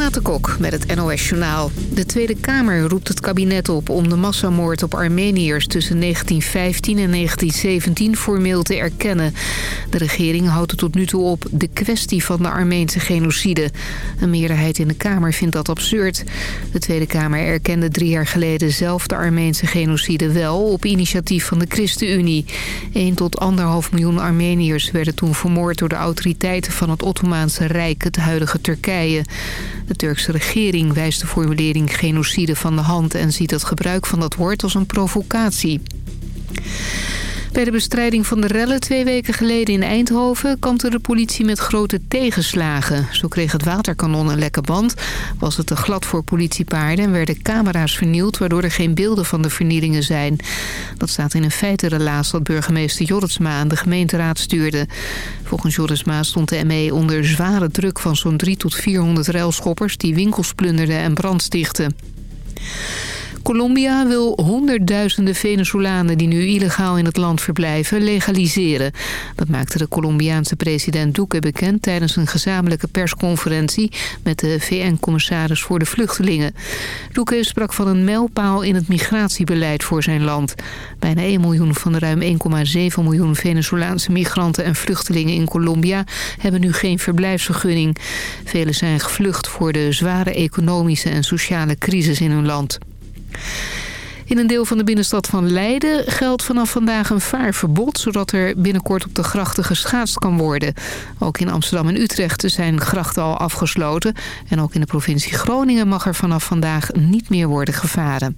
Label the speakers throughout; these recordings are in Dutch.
Speaker 1: Renate Kok met het NOS Journaal. De Tweede Kamer roept het kabinet op om de massamoord op Armeniërs tussen 1915 en 1917 formeel te erkennen. De regering houdt het tot nu toe op de kwestie van de Armeense genocide. Een meerderheid in de Kamer vindt dat absurd. De Tweede Kamer erkende drie jaar geleden zelf de Armeense genocide wel op initiatief van de ChristenUnie. 1 tot 1,5 miljoen Armeniërs werden toen vermoord door de autoriteiten van het Ottomaanse Rijk, het huidige Turkije. De Turkse regering wijst de formulering genocide van de hand... en ziet het gebruik van dat woord als een provocatie. Bij de bestrijding van de rellen twee weken geleden in Eindhoven... kampte de politie met grote tegenslagen. Zo kreeg het waterkanon een lekke band, was het te glad voor politiepaarden... en werden camera's vernield, waardoor er geen beelden van de vernielingen zijn. Dat staat in een feitenrelaas dat burgemeester Jorritsma aan de gemeenteraad stuurde. Volgens Jorritsma stond de ME onder zware druk van zo'n 3 tot 400 ruilschoppers... die winkels plunderden en brand stichten. Colombia wil honderdduizenden Venezolanen die nu illegaal in het land verblijven legaliseren. Dat maakte de Colombiaanse president Duque bekend tijdens een gezamenlijke persconferentie met de VN-commissaris voor de vluchtelingen. Duque sprak van een mijlpaal in het migratiebeleid voor zijn land. Bijna 1 miljoen van de ruim 1,7 miljoen Venezolaanse migranten en vluchtelingen in Colombia hebben nu geen verblijfsvergunning. Velen zijn gevlucht voor de zware economische en sociale crisis in hun land. In een deel van de binnenstad van Leiden geldt vanaf vandaag een vaarverbod... zodat er binnenkort op de grachten geschaatst kan worden. Ook in Amsterdam en Utrecht zijn grachten al afgesloten. En ook in de provincie Groningen mag er vanaf vandaag niet meer worden gevaren.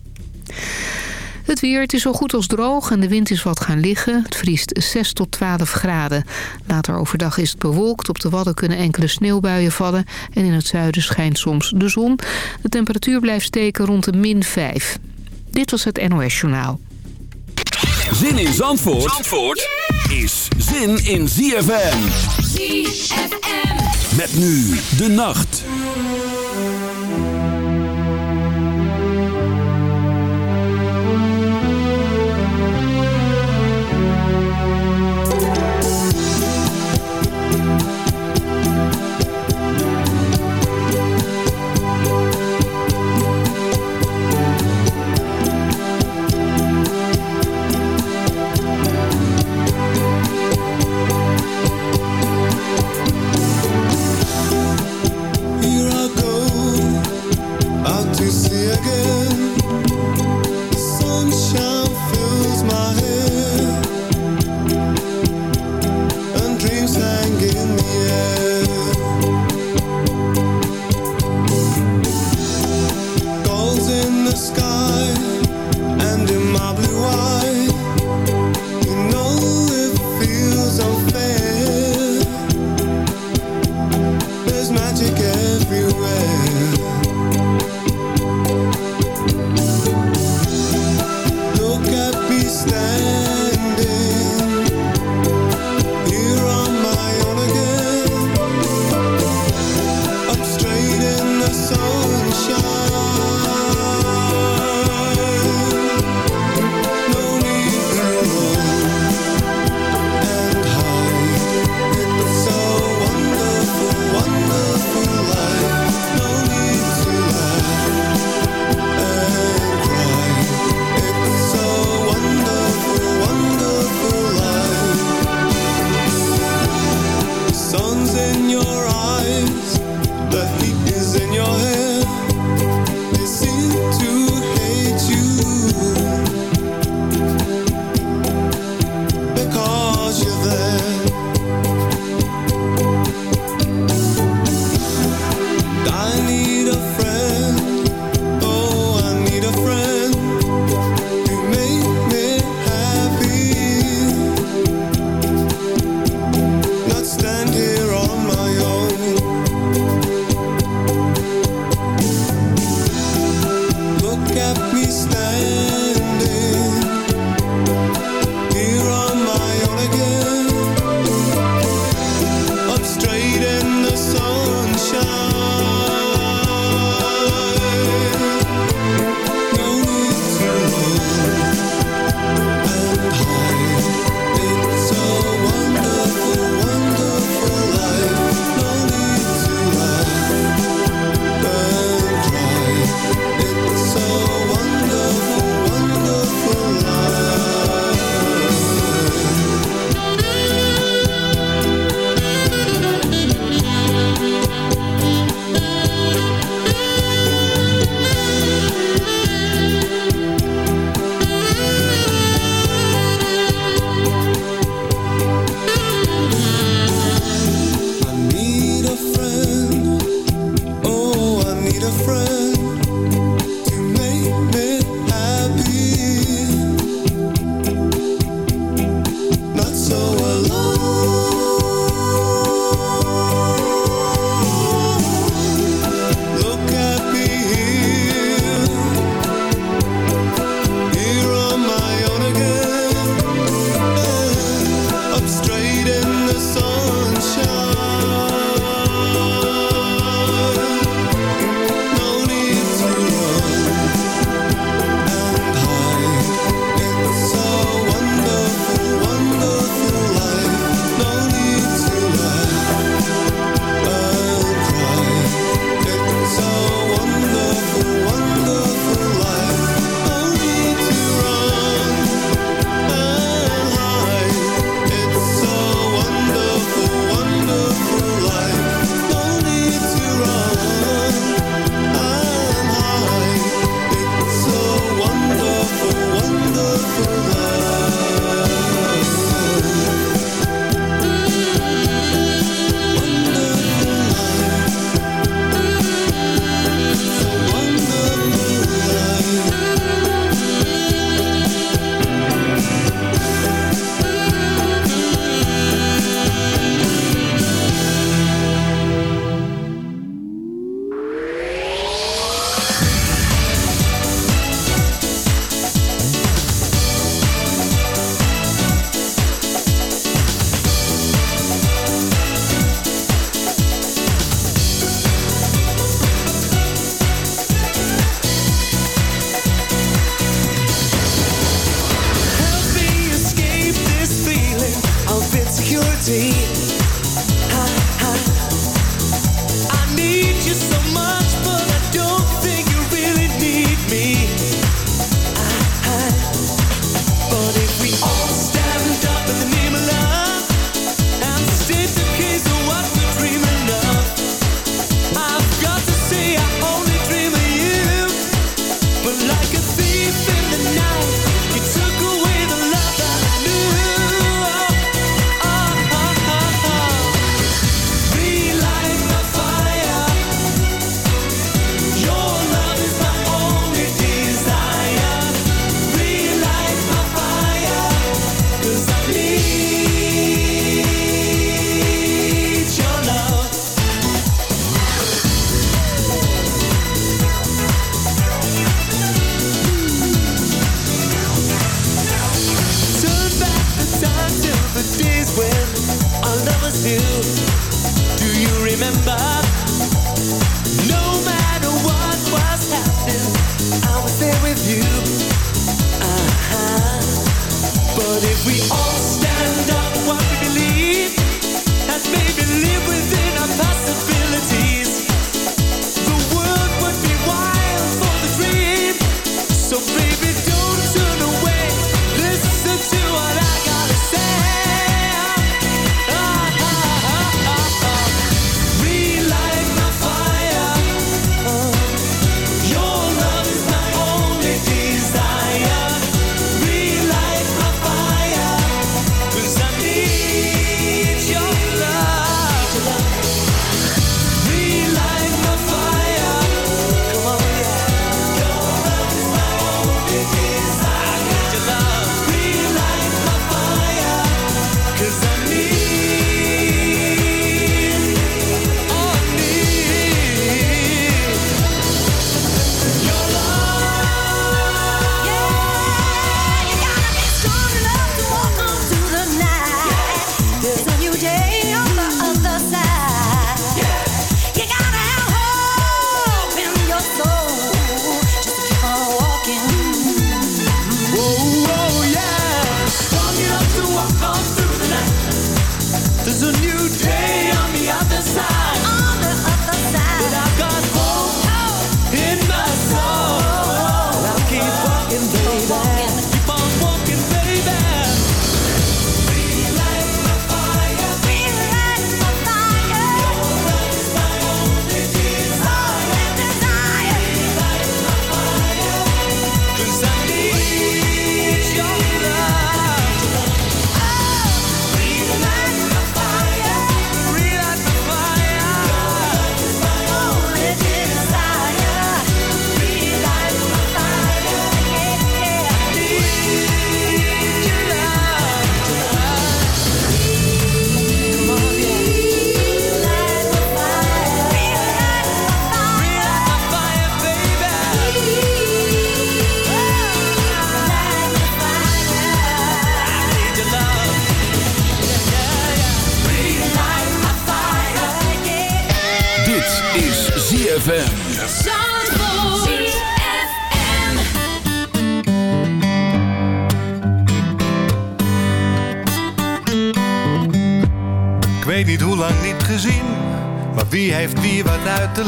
Speaker 1: Het weer, het is zo goed als droog en de wind is wat gaan liggen. Het vriest 6 tot 12 graden. Later overdag is het bewolkt. Op de Wadden kunnen enkele sneeuwbuien vallen. En in het zuiden schijnt soms de zon. De temperatuur blijft steken rond de min 5. Dit was het NOS Journaal.
Speaker 2: Zin in Zandvoort, Zandvoort is zin in ZFM.
Speaker 3: ZFM.
Speaker 2: Met nu de nacht.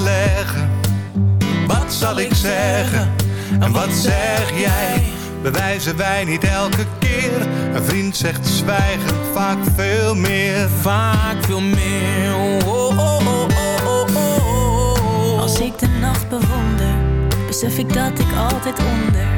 Speaker 4: Leggen? Wat zal ik zeggen en wat zeg jij? Bewijzen wij niet elke keer? Een vriend zegt zwijgen vaak veel meer.
Speaker 5: Vaak veel meer. Oh, oh, oh, oh, oh,
Speaker 6: Als ik de nacht bewonder, besef ik dat ik altijd onder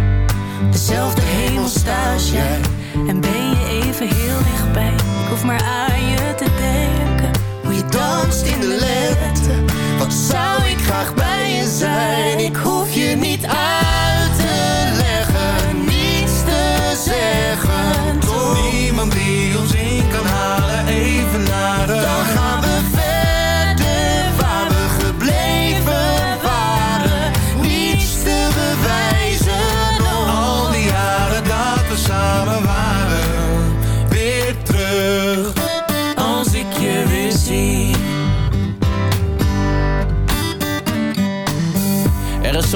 Speaker 6: dezelfde hemel sta als jij. En ben je even heel dichtbij? Ik hoef maar aan je te denken. Hoe je danst in de lente. Zou ik graag bij je zijn? Ik hoef je niet uit te leggen, niets te zeggen. Toch?
Speaker 4: Niemand die ons in kan halen, even naar de...
Speaker 6: Dan gaan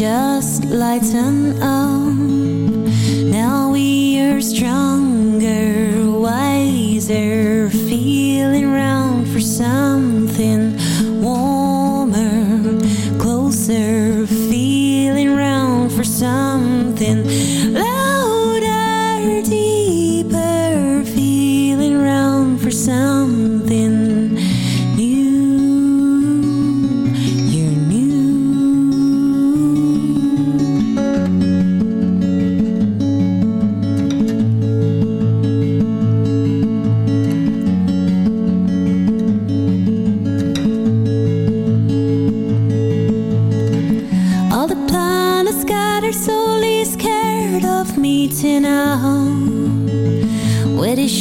Speaker 7: just
Speaker 8: lighten up. Now we are stronger, wiser.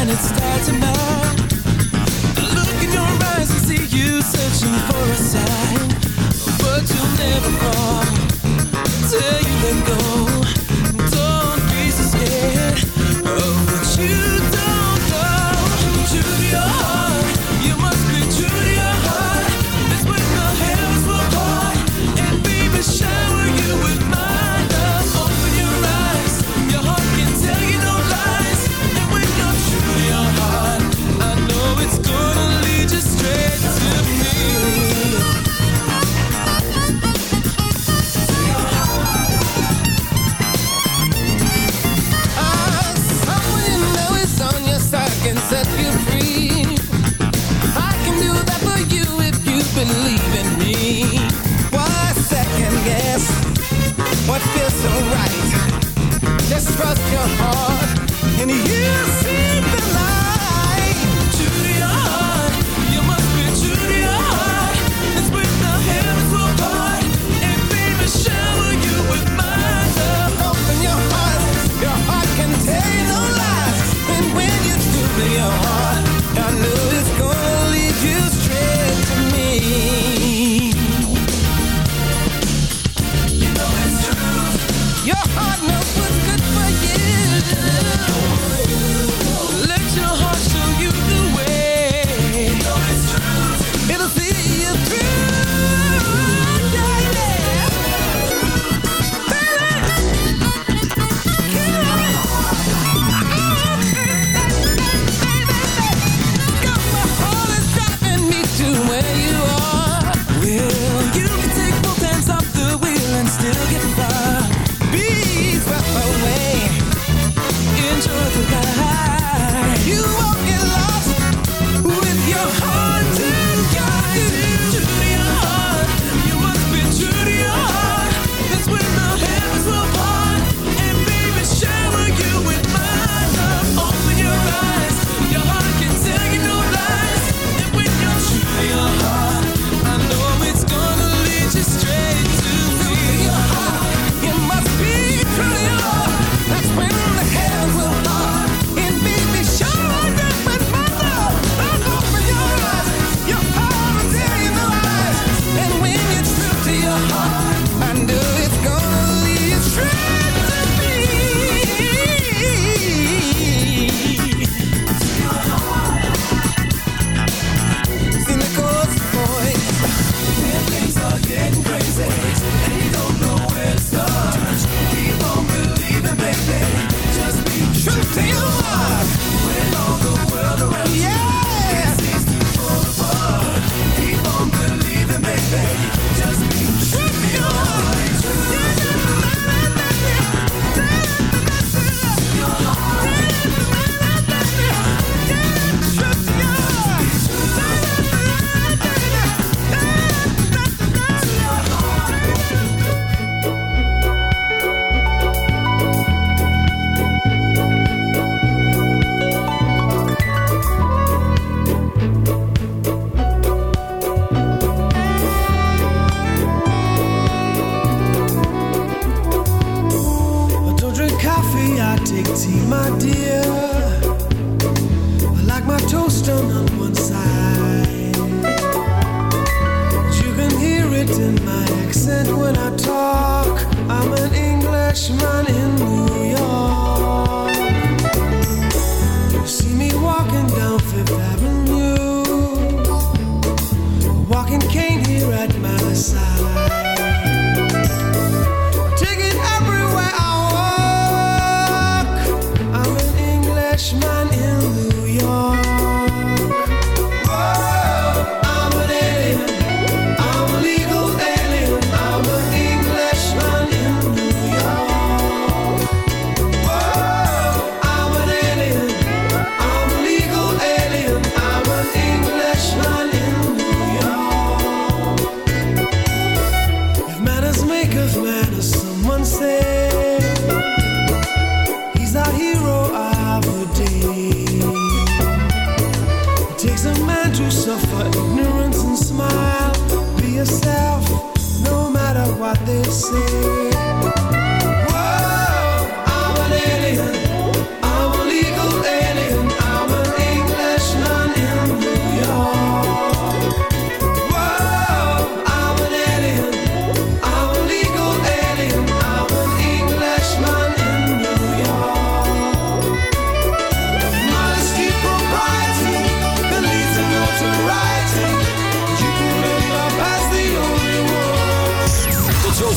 Speaker 9: and it starts to know. Look in your eyes and see you searching for a sign, but you'll never fall. trust your heart.
Speaker 10: system